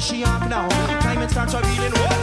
she off now. Time it starts revealing. What's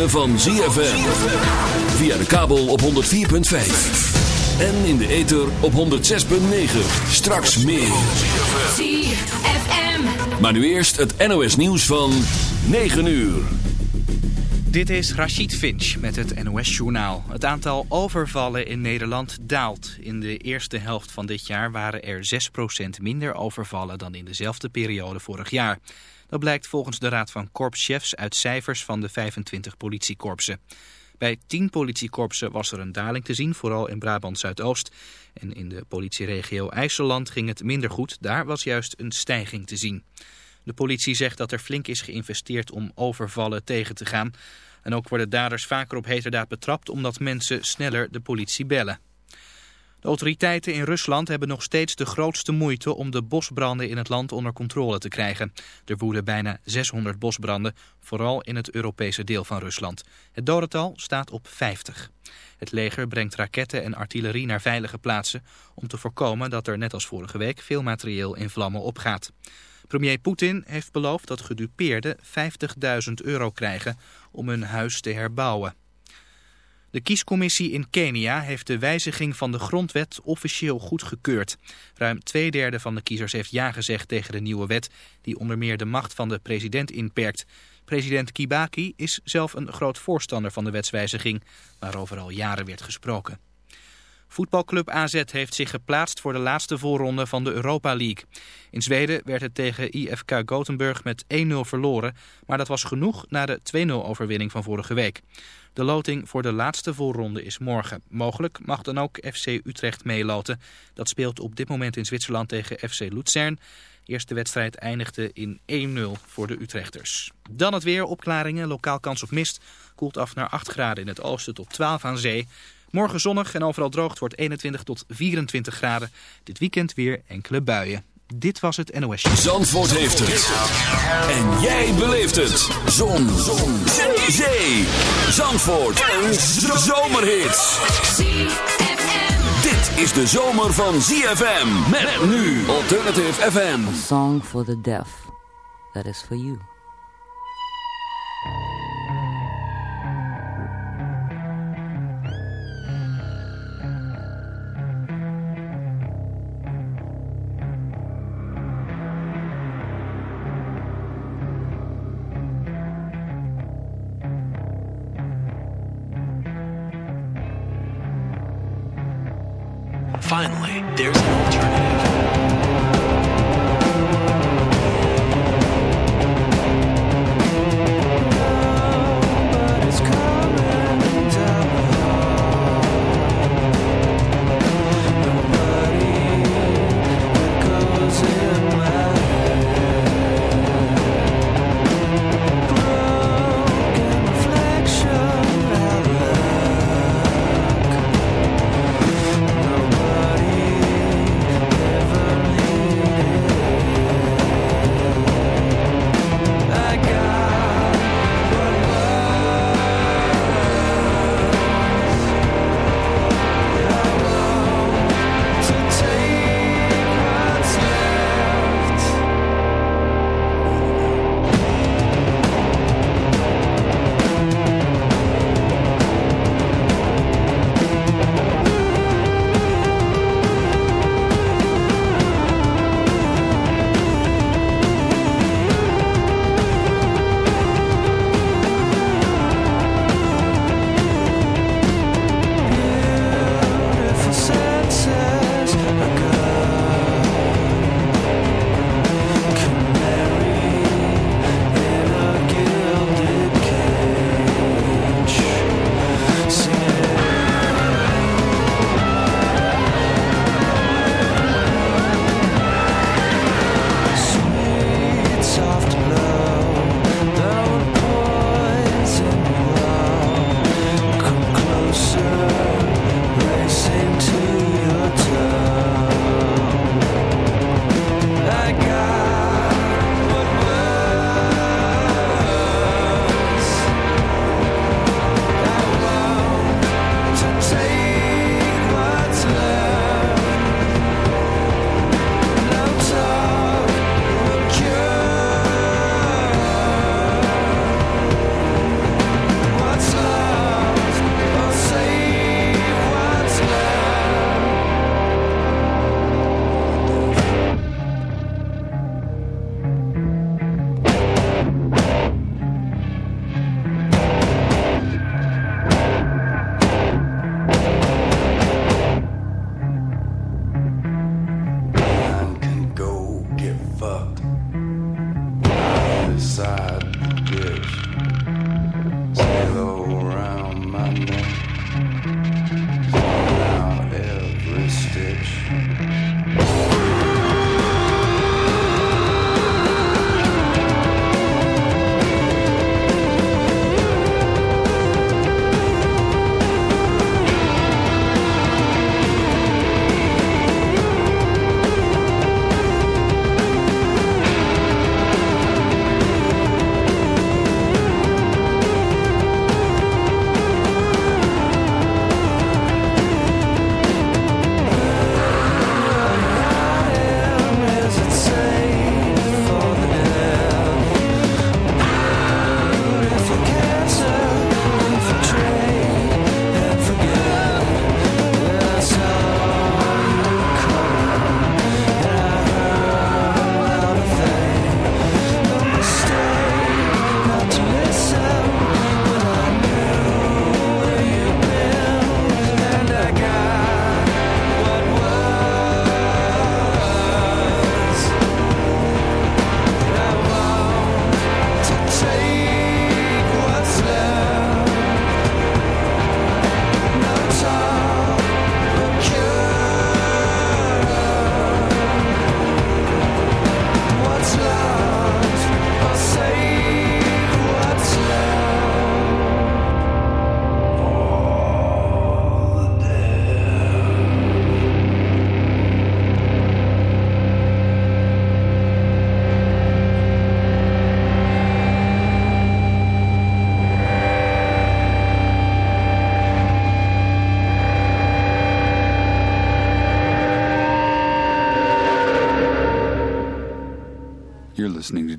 ritme van ZFM. Via de kabel op 104.5. En in de ether op 106.9. Straks meer. ZFM. Maar nu eerst het NOS nieuws van 9 uur. Dit is Rachid Finch met het NOS-journaal. Het aantal overvallen in Nederland daalt. In de eerste helft van dit jaar waren er 6% minder overvallen dan in dezelfde periode vorig jaar. Dat blijkt volgens de Raad van Korpschefs uit cijfers van de 25 politiekorpsen. Bij 10 politiekorpsen was er een daling te zien, vooral in Brabant-Zuidoost. En in de politieregio IJsseland ging het minder goed. Daar was juist een stijging te zien. De politie zegt dat er flink is geïnvesteerd om overvallen tegen te gaan. En ook worden daders vaker op heterdaad betrapt omdat mensen sneller de politie bellen. De autoriteiten in Rusland hebben nog steeds de grootste moeite om de bosbranden in het land onder controle te krijgen. Er woeden bijna 600 bosbranden, vooral in het Europese deel van Rusland. Het dodental staat op 50. Het leger brengt raketten en artillerie naar veilige plaatsen om te voorkomen dat er net als vorige week veel materieel in vlammen opgaat. Premier Poetin heeft beloofd dat gedupeerden 50.000 euro krijgen om hun huis te herbouwen. De kiescommissie in Kenia heeft de wijziging van de grondwet officieel goedgekeurd. Ruim twee derde van de kiezers heeft ja gezegd tegen de nieuwe wet... die onder meer de macht van de president inperkt. President Kibaki is zelf een groot voorstander van de wetswijziging... waarover al jaren werd gesproken. Voetbalclub AZ heeft zich geplaatst voor de laatste voorronde van de Europa League. In Zweden werd het tegen IFK Gothenburg met 1-0 verloren, maar dat was genoeg na de 2-0 overwinning van vorige week. De loting voor de laatste voorronde is morgen. Mogelijk mag dan ook FC Utrecht meeloten. Dat speelt op dit moment in Zwitserland tegen FC Luzern. De eerste wedstrijd eindigde in 1-0 voor de Utrechters. Dan het weer, opklaringen, lokaal kans op mist. Koelt af naar 8 graden in het oosten tot 12 aan zee. Morgen zonnig en overal droog. Het wordt 21 tot 24 graden. Dit weekend weer enkele buien. Dit was het NOS. Zandvoort heeft het. En jij beleeft het. Zon. Zon. Zee. Zee. Zandvoort. Een zomerhit. ZFM. Dit is de zomer van ZFM. Met nu Alternative FM. A song for the deaf. That is for you.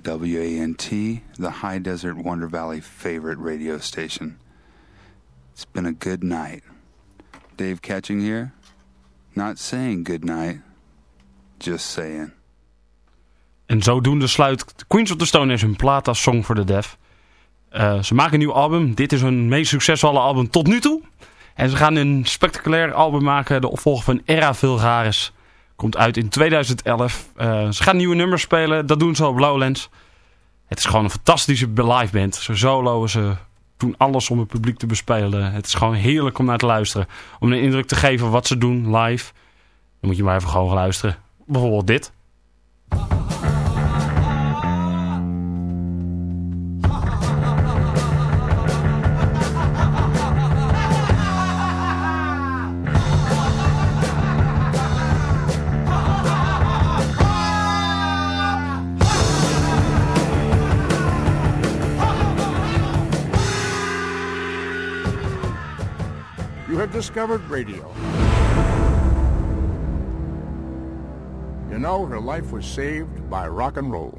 WANT, the High Desert Wonder Valley favorite radio station. It's been a good night. Dave Catching here. Not saying good night, just saying. En zodoende sluit Queens of the Stone Age hun plaat als Song for the Deaf. Eh, ze maken een nieuw album. Dit is hun meest succesvolle album tot nu toe. En ze gaan een spectaculair album maken. De opvolger van Era Vulgaris. Komt uit in 2011. Eh, ze gaan nieuwe nummers spelen. Dat doen ze op Lowlands. Het is gewoon een fantastische live band. Ze soloen, ze doen alles om het publiek te bespelen. Het is gewoon heerlijk om naar te luisteren. Om een indruk te geven wat ze doen live. Dan moet je maar even gewoon luisteren. Bijvoorbeeld dit. Discovered radio. You know, her life was saved by rock and roll.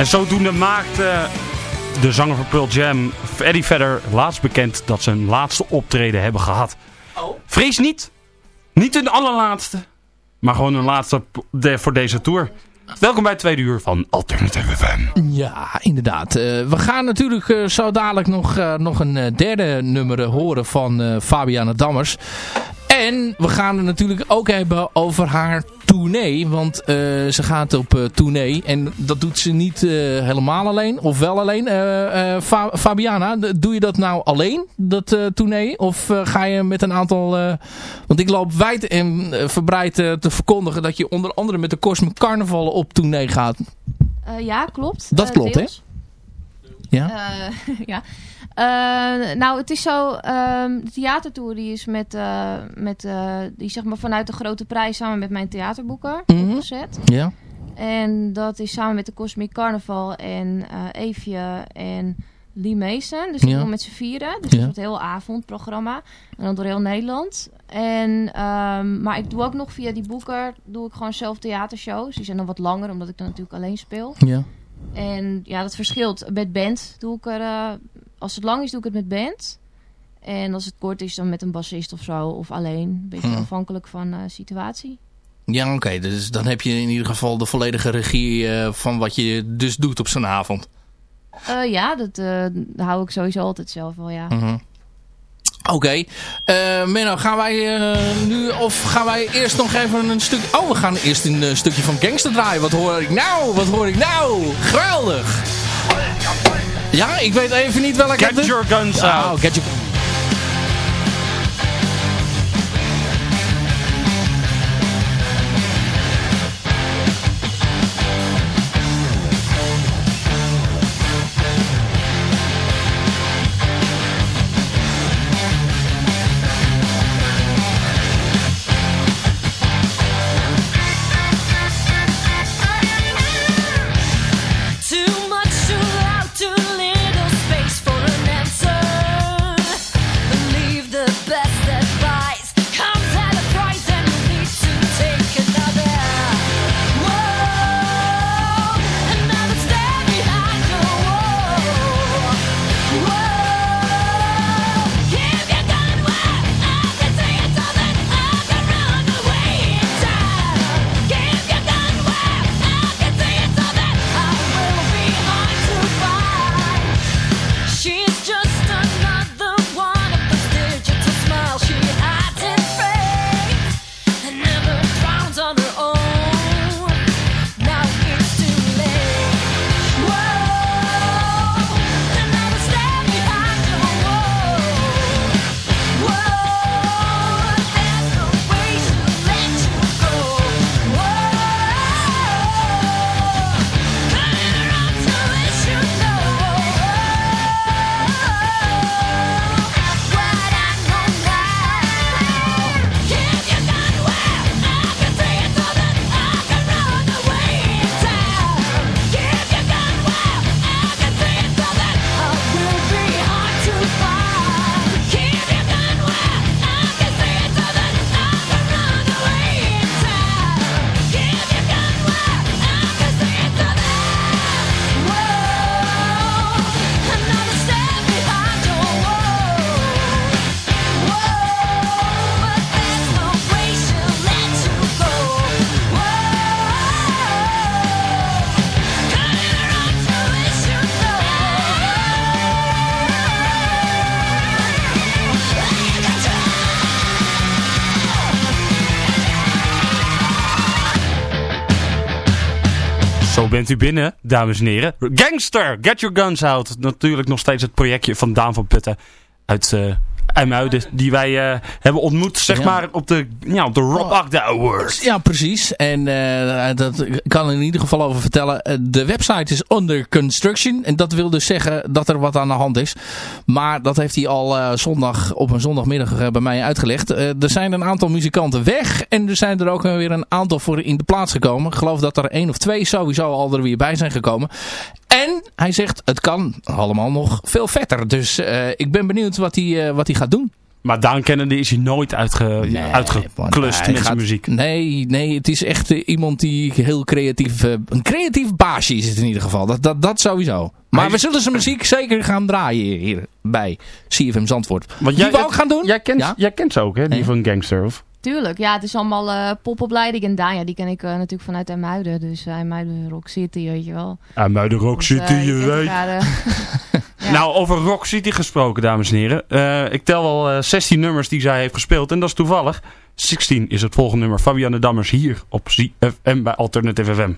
En zodoende maakt eh, de zanger van Pearl Jam, Eddie Vedder, laatst bekend dat ze een laatste optreden hebben gehad. Vrees niet. Niet een allerlaatste. Maar gewoon een laatste voor deze tour. Welkom bij het tweede uur van Alternative FM. Ja, inderdaad. Eh, we gaan natuurlijk eh, zo dadelijk nog, eh, nog een derde nummer horen van eh Fabiana Dammers. En we gaan het natuurlijk ook hebben over haar tournee. Want eh, ze gaat op eh, tournee. En dat doet ze niet eh, helemaal alleen. Of wel alleen. Fa- Fabiana, doe je dat nou alleen, dat tournee? Of ga je met een aantal... want ik loop wijd en verbreid te verkondigen... dat je onder andere met de Cosmic Carnival op tournee gaat. Ja, klopt. Dat klopt, hè? Ja? Ja. Eh, nou, het is zo, ehm, de theatertour die is met, eh, met eh, die zeg maar vanuit de grote prijs samen met mijn theaterboeker Mhm. opgezet. Ja. En dat is samen met de Cosmic Carnival en Evie en Lee Mason. Dus die Ja. met z'n vieren. Dus Ja. dat wordt een heel avondprogramma. En dan door heel Nederland. En, ehm, maar ik doe ook nog via die boeker, doe ik gewoon zelf theatershows. Die zijn dan wat langer, omdat ik dan natuurlijk alleen speel. Ja. En ja, dat verschilt. Met band doe ik er... als het lang is, doe ik het met band. En als het kort is, dan met een bassist of zo. Of alleen. Een beetje Ja. afhankelijk van eh situatie. Ja, oké. Dus dan heb je in ieder geval de volledige regie eh, van wat je dus doet op zo'n avond. Eh, ja, dat hou ik sowieso altijd zelf wel, ja. Mhm. Oké. Eh, Menno, gaan wij nu of gaan wij eerst nog even een stuk... Oh, we gaan eerst een stukje van Gangster draaien. Wat hoor ik nou? Wat hoor ik nou? Geweldig! Ja, ik weet even niet welke... Get your guns Oh, out. get your... bent u binnen, dames en heren. Gangster, get your guns out. Natuurlijk nog steeds het projectje van Daan van Putten uit eh IJmuiden. Die wij eh, hebben ontmoet, zeg Ja. maar, op de, ja, op de Rob Agda Awards. Ja, precies. En eh, dat kan in ieder geval over vertellen. Eh, de website is under construction. En dat wil dus zeggen dat er wat aan de hand is. Maar dat heeft hij al zondag op een zondagmiddag bij mij uitgelegd. Er zijn een aantal muzikanten weg. En er zijn er ook weer een aantal voor in de plaats gekomen. Ik geloof dat er één of twee sowieso al er weer bij zijn gekomen. En hij zegt, het kan allemaal nog veel vetter. Dus eh, ik ben benieuwd wat hij, eh, wat hij gaat doen. Maar Daan Kennedy is hij nooit uitge, want uitgeklust met zijn gaat- muziek. Nee, nee, het is echt eh, iemand die heel creatief... een creatief baasje is het in ieder geval. Dat, dat, dat sowieso. Maar Hij- we zullen zijn muziek zeker gaan draaien hier bij CFM Zandvoort. Want die jij, we ook gaan doen? Jij kent, Ja? jij kent ze ook, hè? Die Nee. van Gangster, of? Tuurlijk, ja, het is allemaal eh popopleiding en Danja, die ken ik eh, natuurlijk vanuit IJmuiden. Dus uh, IJmuiden Rock City, weet je wel. Ah, Muiden Rock Dus, City, eh, je weet. elkaar, Ja. Nou, over Rock City gesproken, dames en heren. Eh, ik tel wel eh, 16 nummers die zij heeft gespeeld. En dat is toevallig. 16 is het volgende nummer. Fabienne Dammers hier op ZFM bij Alternative FM.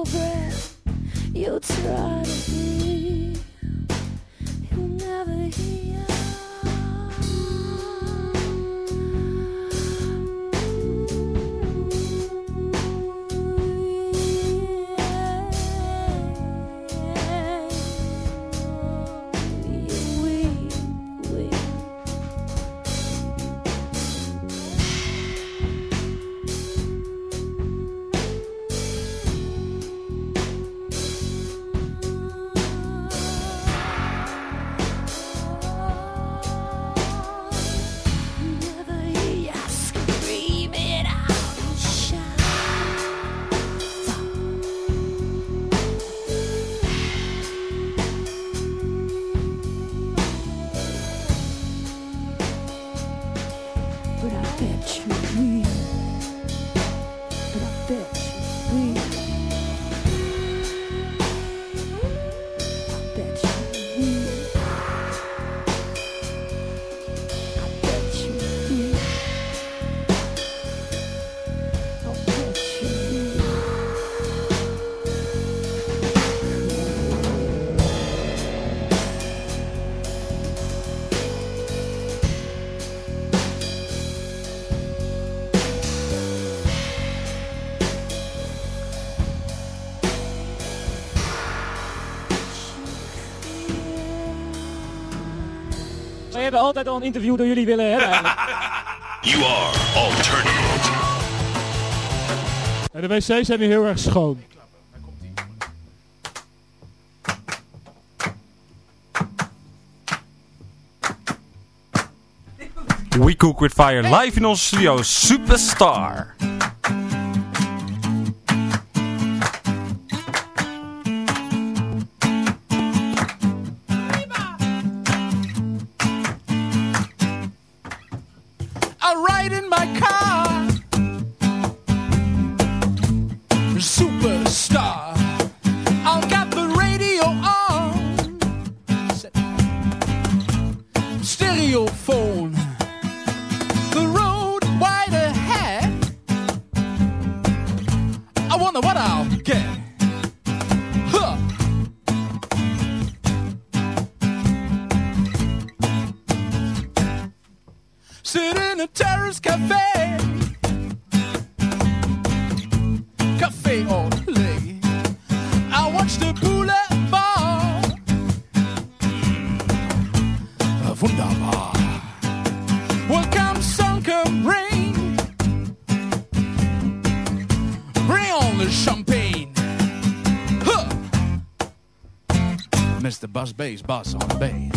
over hebben altijd al een interview door jullie willen hebben You are alternative. De wc's zijn hier heel erg schoon. We Cook With Fire live in onze studio Superstar. Bus base, bus on the.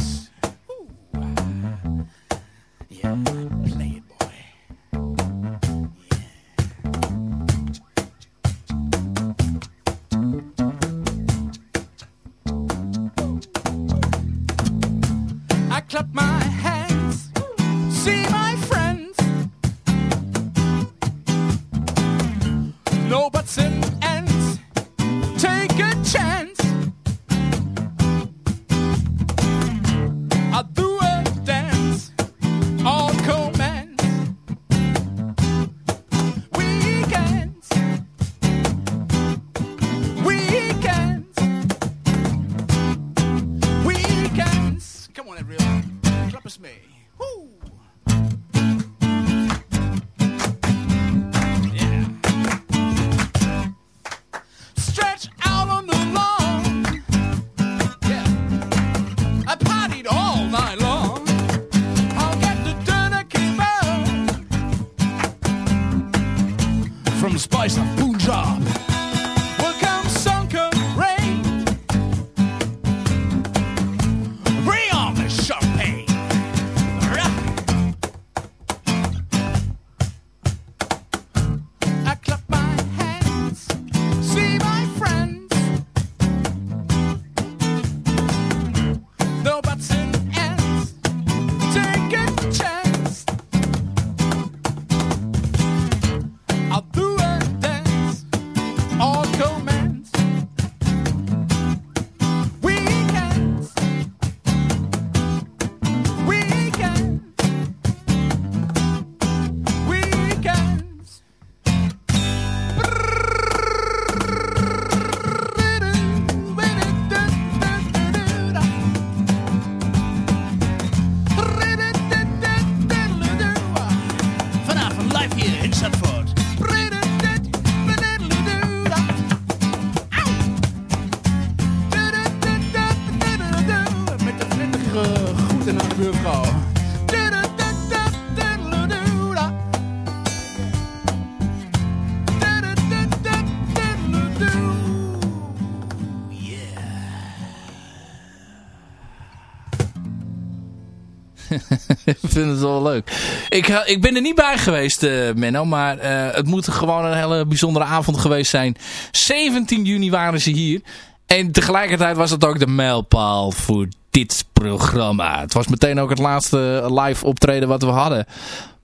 Vind het wel leuk. Ik, eh, ik ben er niet bij geweest, eh, Menno. Maar eh, het moet gewoon een hele bijzondere avond geweest zijn. 17 juni waren ze hier. En tegelijkertijd was het ook de mijlpaal voor dit programma. Het was meteen ook het laatste live optreden wat we hadden.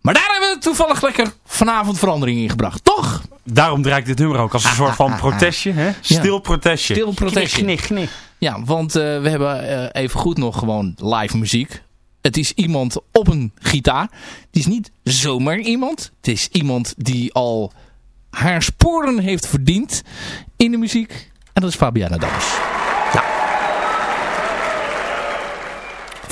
Maar daar hebben we toevallig lekker vanavond verandering in gebracht. Toch? Daarom draait dit nummer ook als een soort van protestje. Hè? Stil protestje. Stil protestje. Knik, knik, knik. Ja, want eh, we hebben eh, even goed nog gewoon live muziek. Het is iemand op een gitaar. Het is niet zomaar iemand. Het is iemand die al haar sporen heeft verdiend in de muziek. En dat is Fabiana Dammers.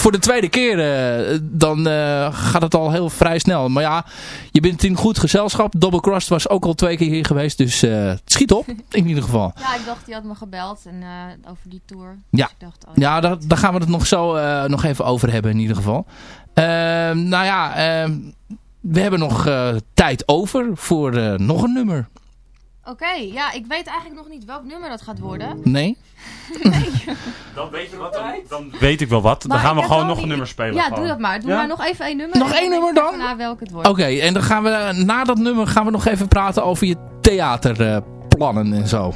Voor de tweede keer, eh, dan eh, gaat het al heel vrij snel. Maar ja, je bent in goed gezelschap. Double Cross was ook al twee keer hier geweest. Dus eh, het schiet op, in ieder geval. Ja, ik dacht, die had me gebeld en, over die tour. Ja, Dus ik dacht, oh, ja daar, daar gaan we het nog zo nog even over hebben in ieder geval. Ehm, nou ja, ehm, we hebben nog tijd over voor nog een nummer. Oké, ja, ik weet eigenlijk nog niet welk nummer dat gaat worden. Nee? Dan weet je wat dan, dan weet ik wel wat. Dan Maar gaan we gewoon nog een nummer spelen. Ja, gewoon. doe dat maar. Doe Ja? maar nog even één nummer. Nog één nummer dan? Na welk het wordt. Oké, en dan gaan we na dat nummer gaan we nog even praten over je theaterplannen en zo.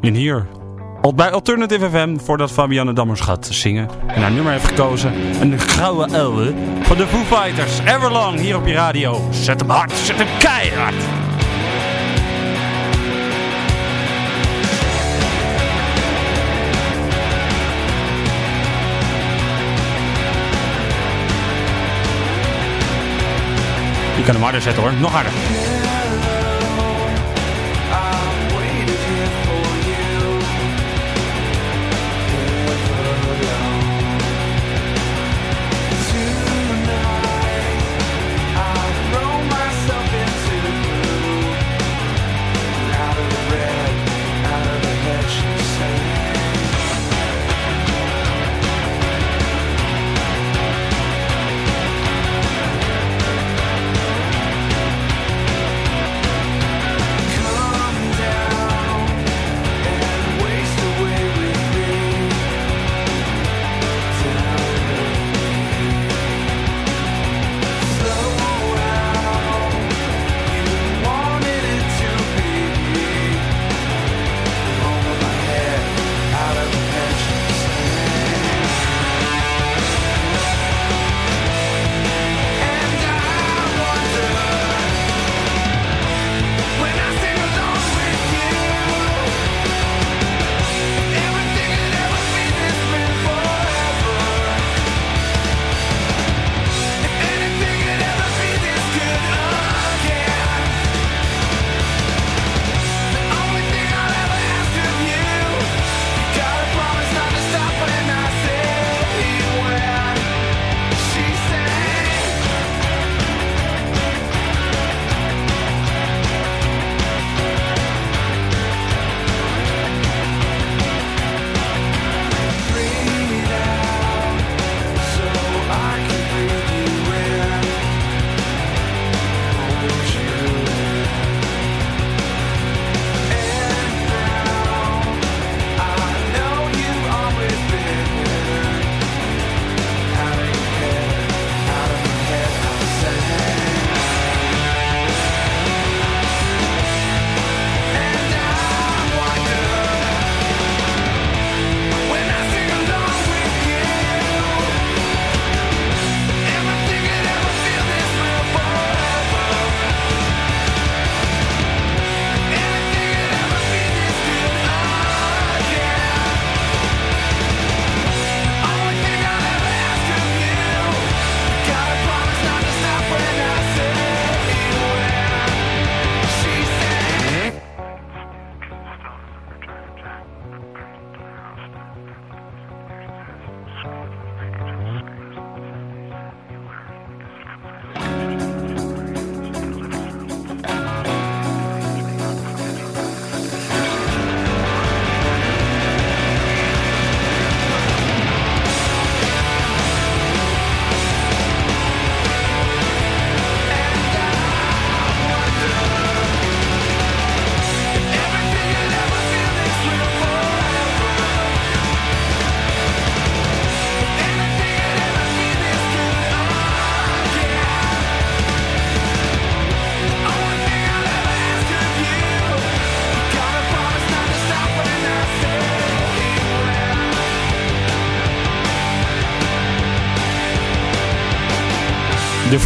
En hier, bij Alternative FM, voordat Fabiana Dammers gaat zingen. En haar nummer heeft gekozen, een grauwe ouwe van de Foo Fighters. Everlong, hier op je radio. Zet hem hard, zet hem keihard. Kan hem harder zetten hoor, nog harder.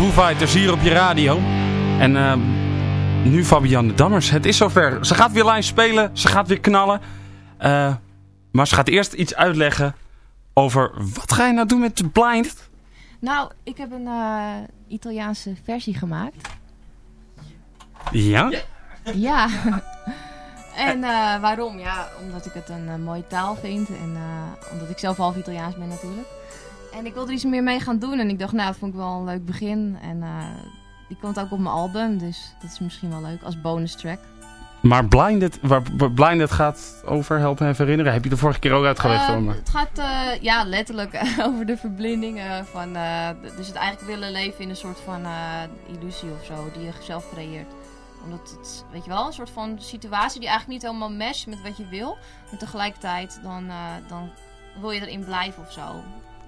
Foo Fighters hier op je radio. En ehm, nu Fabienne Dammers. Het is zover. Ze gaat weer live spelen. Ze gaat weer knallen. Eh, maar ze gaat eerst iets uitleggen over... Wat ga je nou doen met Blind? Nou, ik heb een eh, Italiaanse versie gemaakt. Ja? Ja. en eh, waarom? Ja, omdat ik het een mooie taal vind. En omdat ik zelf half Italiaans ben natuurlijk. En ik wilde er iets meer mee gaan doen. En ik dacht, nou, dat vond ik wel een leuk begin. En eh, die komt ook op mijn album. Dus dat is misschien wel leuk als bonus track. Maar Blinded, waar, Blinded gaat over, help me even herinneren. Heb je de vorige keer ook uitgelegd? Maar- het gaat eh, ja, letterlijk over de verblinding. eh, van, dus het eigenlijk willen leven in een soort van illusie of zo. Die je zelf creëert. Omdat het, weet je wel, een soort van situatie die eigenlijk niet helemaal matcht met wat je wil. Maar tegelijkertijd dan, dan wil je erin blijven of zo.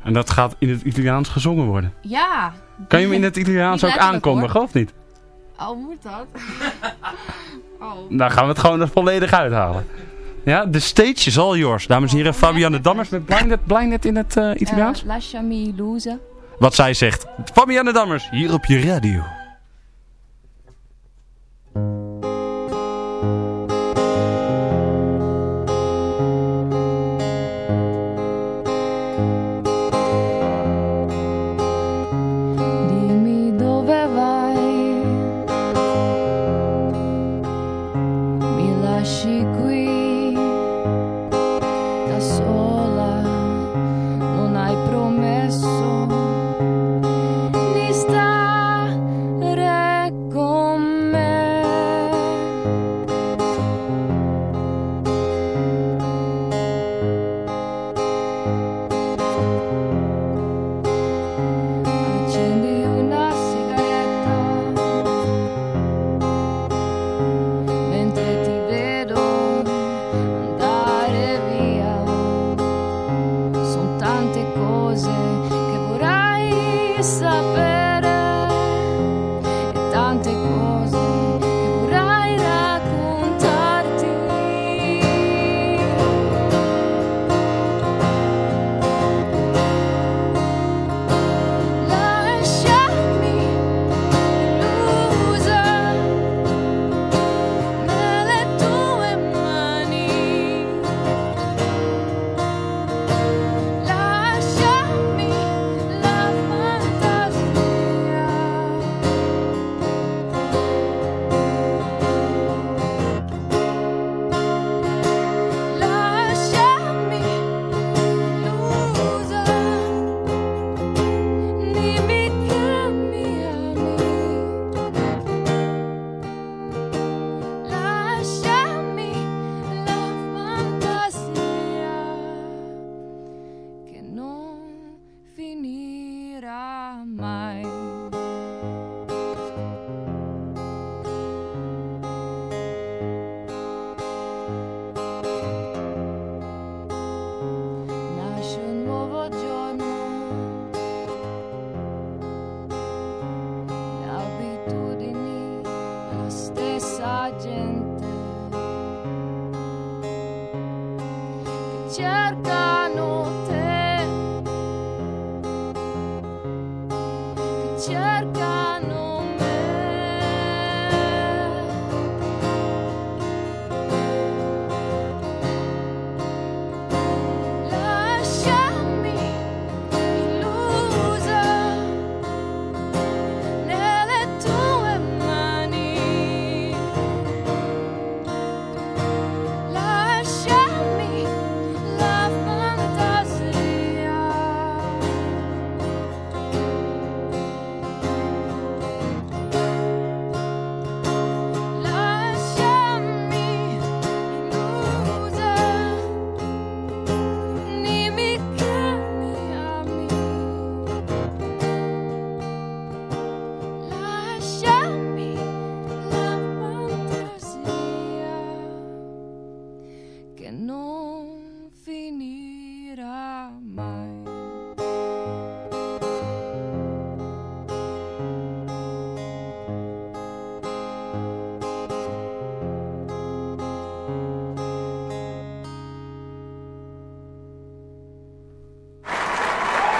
En dat gaat in het Italiaans gezongen worden. Ja. Kan je hem in het Italiaans ook aankondigen, of niet? Oh, moet dat? oh. Dan gaan we het gewoon er volledig uithalen. Ja, de stage is all yours. Dames en heren, Fabienne Dammers met Blinded, Blinded in het eh, Italiaans. Eh, Lasciami illusa. Wat zij zegt. Fabienne Dammers, hier op je radio.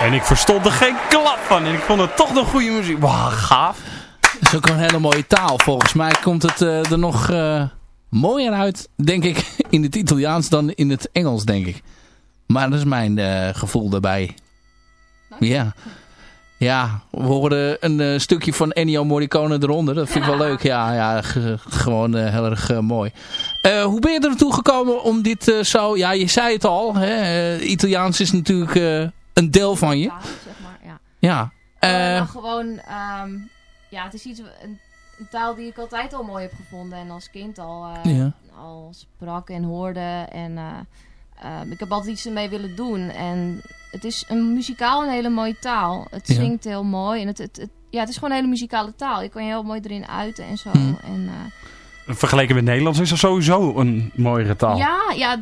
En ik verstond er geen klap van. En ik vond het toch nog goede muziek. Wauw, gaaf. Dat is ook een hele mooie taal. Volgens mij komt het eh, er nog eh, mooier uit, denk ik, in het Italiaans dan in het Engels, denk ik. Maar dat is mijn eh, gevoel daarbij. Ja. Ja, we horen een eh, stukje van Ennio Morricone eronder. Dat vind ik wel leuk. Ja, ja ge- gewoon eh, heel erg mooi. Eh, hoe ben je er naartoe gekomen om dit eh, zo... Ja, je zei het al. Hè? eh, Italiaans is natuurlijk eh, een deel van je. zeg maar, ja. Ja. Eh, Eh, gewoon, ehm, ja, het is iets, een, een taal die ik altijd al mooi heb gevonden en als kind al, eh, Ja. al sprak en hoorde. En eh, ehm, ik heb altijd iets ermee willen doen. En het is een muzikaal een hele mooie taal. Het Ja. zingt heel mooi en het, het, het- ja, het is gewoon een hele muzikale taal. Je kan je heel mooi erin uiten en zo. Hmm. En, eh, Vergeleken met Nederlands is dat sowieso een mooiere taal. ja, ja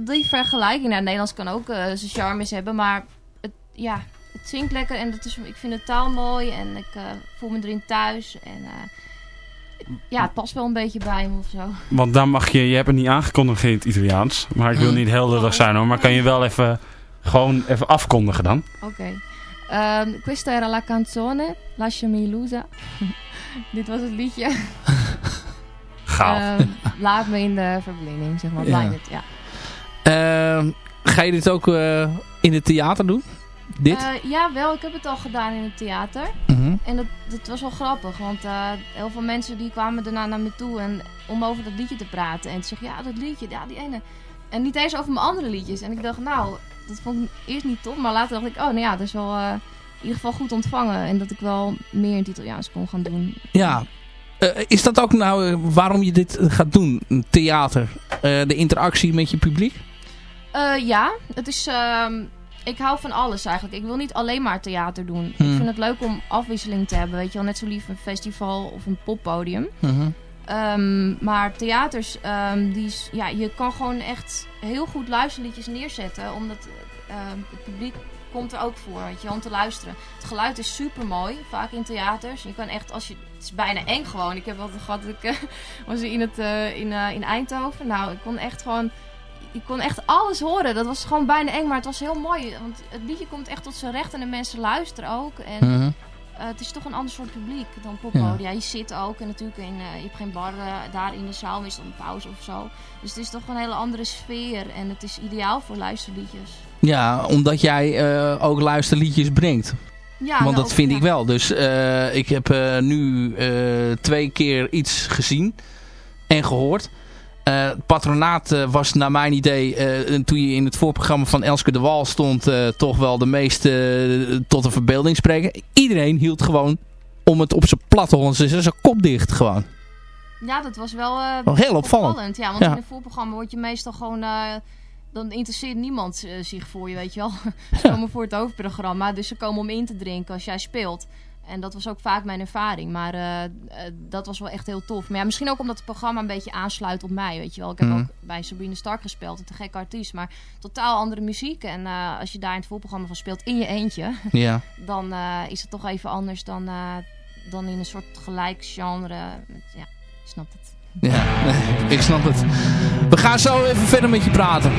die vergelijking naar het Nederlands kan ook eh, zijn charmes hebben, maar ja, het zingt lekker en het is, ik vind de taal mooi en ik eh, voel me erin thuis. En eh, ja, het past wel een beetje bij me of zo. Want dan mag je, je hebt het niet aangekondigd in het Italiaans. Maar ik wil niet heel lullig zijn hoor. Maar kan je wel even, gewoon even afkondigen dan? Oké. Ehm, questa era la canzone, Lasciami illusa. Dit was het liedje. Gaaf. Ehm, laat me in de verblinding, zeg maar. Ja. Blinded, ja. Ehm, ga je dit ook eh, in het theater doen? Dit? Eh, ja, wel. Ik heb het al gedaan in het theater. Mhm. En dat, dat was wel grappig, want eh, heel veel mensen die kwamen daarna naar me toe en, om over dat liedje te praten. En te zeggen, ja, dat liedje, ja, die ene. En niet eens over mijn andere liedjes. En ik dacht, nou, dat vond ik eerst niet top. Maar later dacht ik, oh, nou ja, dat is wel eh, in ieder geval goed ontvangen. En dat ik wel meer in het Italiaans kon gaan doen. Ja. Is dat ook nou waarom je dit gaat doen? Theater. De interactie met je publiek? Ja, het is. Ik hou van alles eigenlijk. Ik wil niet alleen maar theater doen. Ik Hmm. vind het leuk om afwisseling te hebben. Weet je wel, net zo lief een festival of een poppodium. Mhm. Ehm, maar theaters, ehm, die, ja, je kan gewoon echt heel goed luisterliedjes neerzetten. Omdat ehm, het publiek komt er ook voor, weet je, om te luisteren. Het geluid is super mooi, vaak in theaters. Je kan echt, als je, het is bijna eng gewoon. Ik heb altijd gehad, ik eh, was in, het, eh, in, eh, in Eindhoven. Nou, ik kon echt gewoon, ik kon echt alles horen. Dat was gewoon bijna eng, maar het was heel mooi. Want het liedje komt echt tot zijn recht en de mensen luisteren ook. En Mhm. eh, het is toch een ander soort publiek dan poppodia. Je zit ook en natuurlijk in, eh, je hebt geen bar eh, daar in de zaal, meestal een pauze of zo. Dus het is toch een hele andere sfeer en het is ideaal voor luisterliedjes. Ja, omdat jij ook luisterliedjes brengt. Ja, Want nou, dat ook- vind ja. ik wel. Dus ik heb nu twee keer iets gezien en gehoord. Eh, het patronaat eh, was naar mijn idee, eh, toen je in het voorprogramma van Elske de Wal stond, eh, toch wel de meeste eh, tot de verbeelding spreken. Iedereen hield gewoon, om het op zijn plat te horen, zijn kop dicht gewoon. Ja, dat was wel, eh, Wel heel opvallend. Ja, want Ja. in een voorprogramma word je meestal gewoon... eh, dan interesseert niemand eh, zich voor je, weet je wel. ze komen voor het hoofdprogramma, dus ze komen om in te drinken als jij speelt. En dat was ook vaak mijn ervaring. Maar eh, eh, dat was wel echt heel tof. Maar ja, misschien ook omdat het programma een beetje aansluit op mij, weet je wel. Ik heb Mhm. ook bij Sabrina Stark gespeeld, een te gekke artiest. Maar totaal andere muziek. En eh, als je daar in het voorprogramma van speelt in je eentje... Ja. dan is het toch even anders dan, dan in een soort gelijk genre. Ja, je snapt het. Ja, ik snap het. We gaan zo even verder met je praten.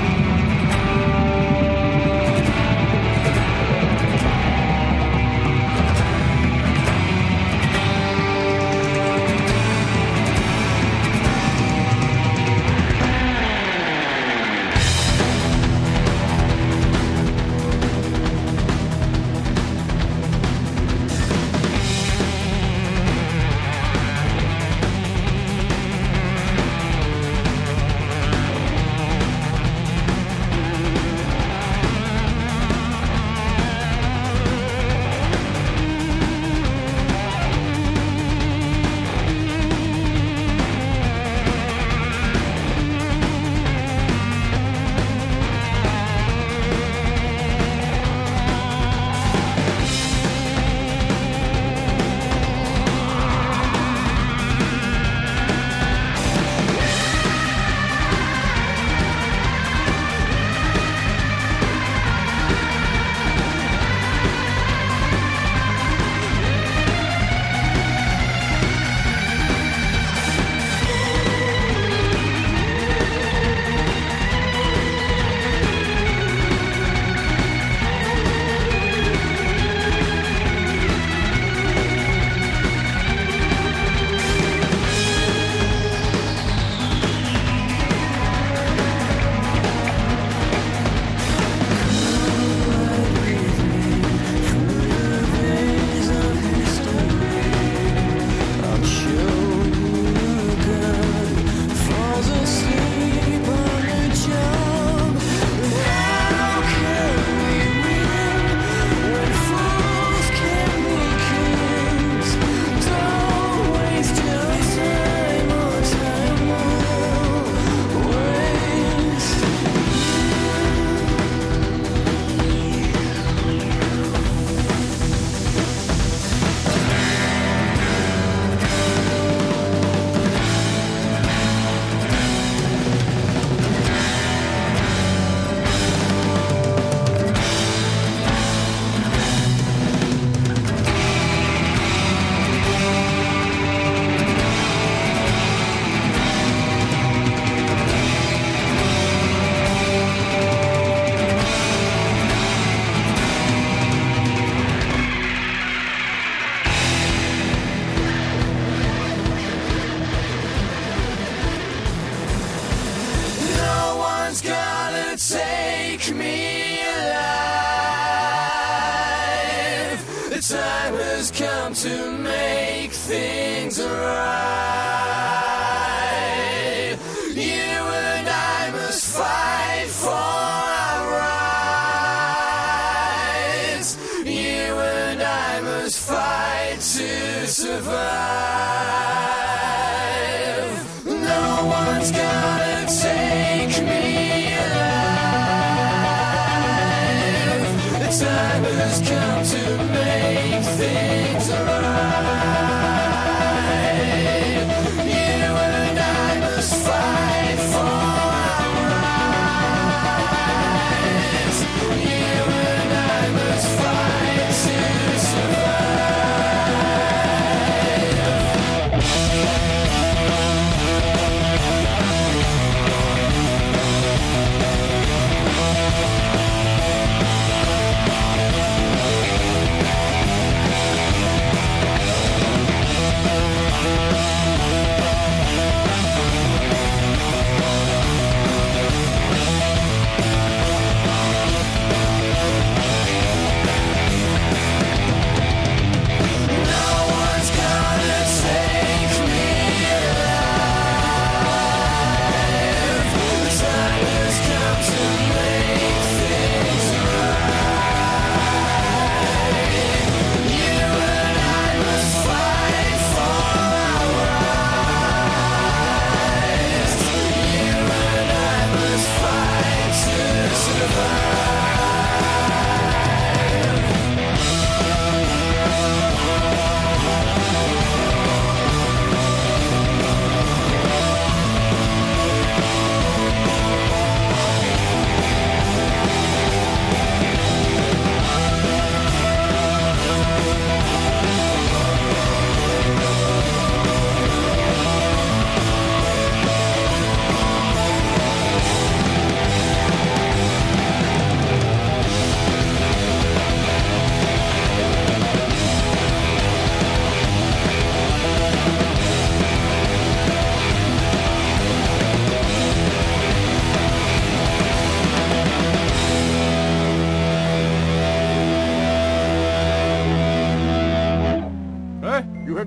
time has come to make things right.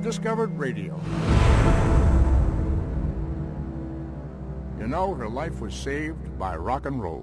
discovered radio. You know, her life was saved by rock and roll.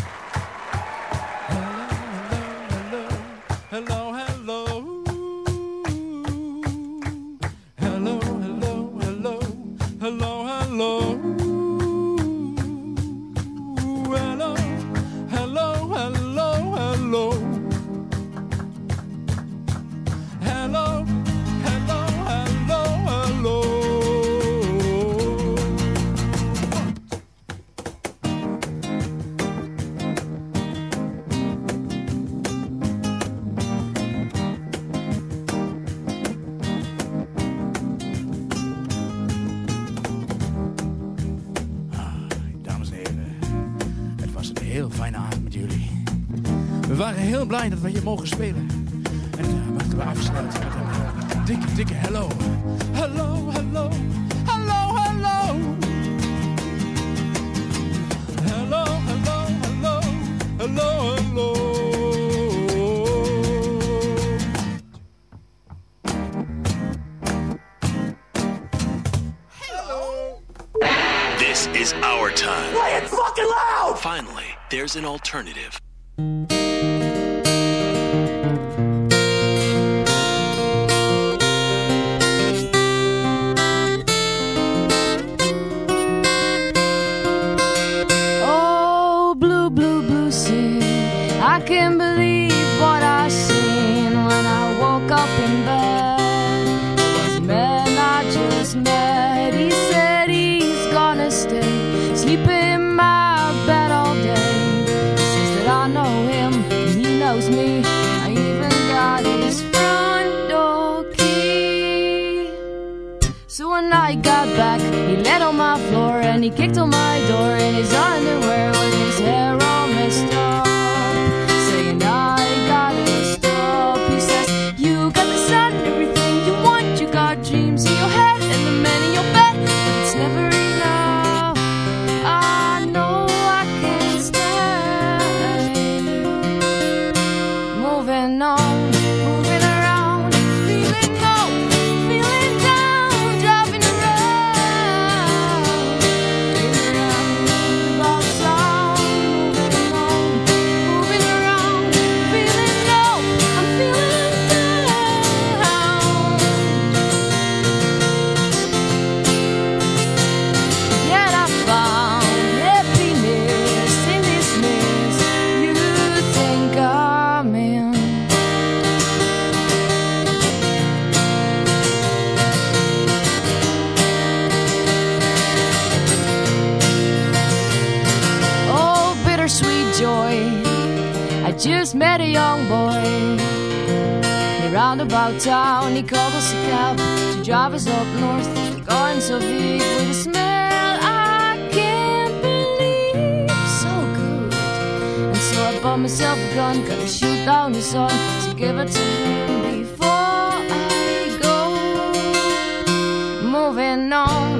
This is our time. Play it fucking loud! Finally, there's an alternative. I just met a young boy. He roundabout town, he called us a cab to drive us up north. The gardens so big with a smell I can't believe. So good. And so I bought myself a gun, gonna shoot down the sun to give it to him before I go. Moving on.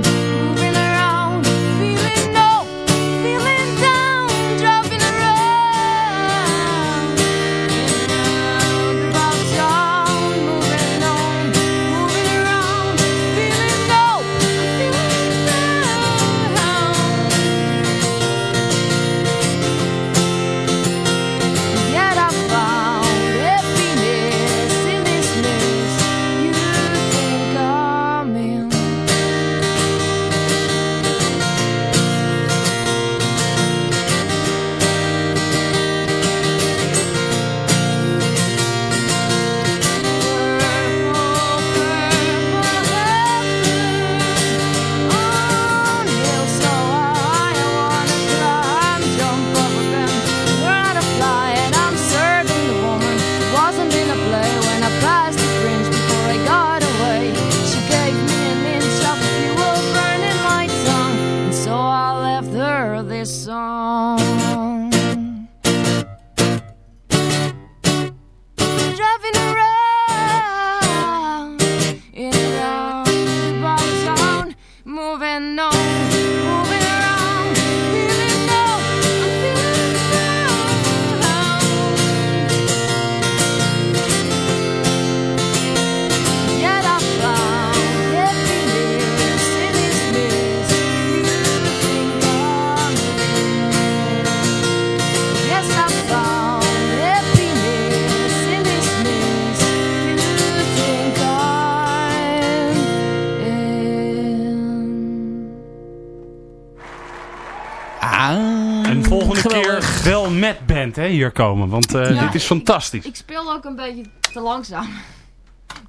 Hè, hier komen. Want eh, Ja. dit is fantastisch. Ik speel ook een beetje te langzaam.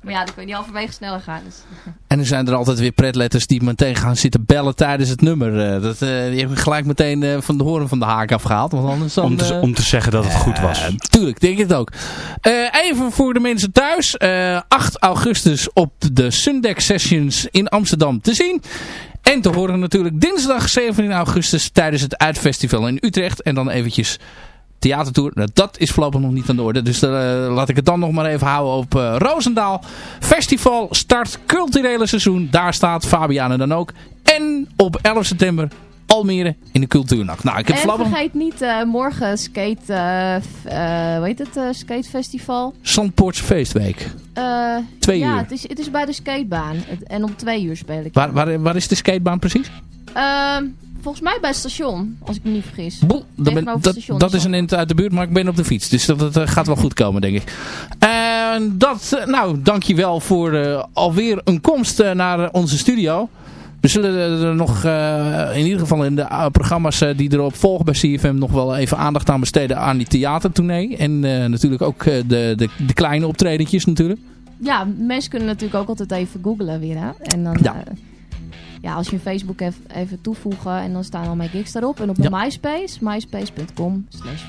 Maar ja, dan kun je niet halverwege sneller gaan. Dus. En er zijn er altijd weer pretletters die meteen gaan zitten bellen tijdens het nummer. Eh, dat, eh, die heb ik gelijk meteen eh, van de horen van de haak afgehaald. Want anders dan, Om te, om te zeggen dat het goed was. Tuurlijk, denk ik het ook. Eh, even voor de mensen thuis. Eh, 8 augustus op de Sundex Sessions in Amsterdam te zien. En te horen natuurlijk dinsdag 17 augustus tijdens het Uitfestival in Utrecht. En dan eventjes theatertour. Nou, dat is voorlopig nog niet aan de orde. Dus eh, laat ik het dan nog maar even houden op eh Roosendaal. Festival start culturele seizoen. Daar staat Fabiane dan ook. En op 11 september Almere in de Cultuurnacht. Nou, ik heb En vergeet niet eh, morgen skate, f- eh, hoe heet het, skatefestival. Zandpoortse Feestweek. Twee ja, uur. Het is, het is bij de skatebaan. En om twee uur speel ik. Waar, waar, waar is de skatebaan precies? Volgens mij bij het station, als ik me niet vergis. Boel, ben- dat, is een eind uit de buurt, maar ik ben op de fiets. Dus dat, dat, gaat wel goed komen, denk ik. En dat, eh, nou, dankjewel voor eh, alweer een komst eh, naar onze studio. We zullen er nog, in ieder geval in de programma's die erop volgen bij CFM, nog wel even aandacht aan besteden aan die theatertournee. En natuurlijk ook de, de, de kleine optredentjes natuurlijk. Ja, mensen kunnen natuurlijk ook altijd even googlen weer. Hè? En dan, Ja. Ja. als je Facebook even, even toevoegen en dan staan al mijn gigs daarop. En op mijn MySpace, myspace.com slash